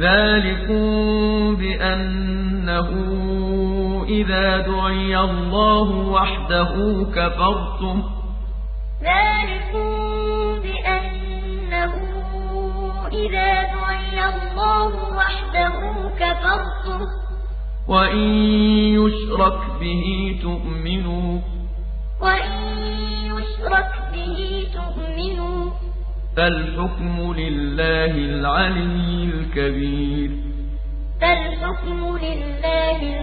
ذلكم بأنه إذا دعي الله وحده كفرتم. ذلكم بأنه إذا دعي الله وحده كفرتم. وإن يشرك به تؤمنوا فالحكم لله العلي الكبير. فالحكم لله العلي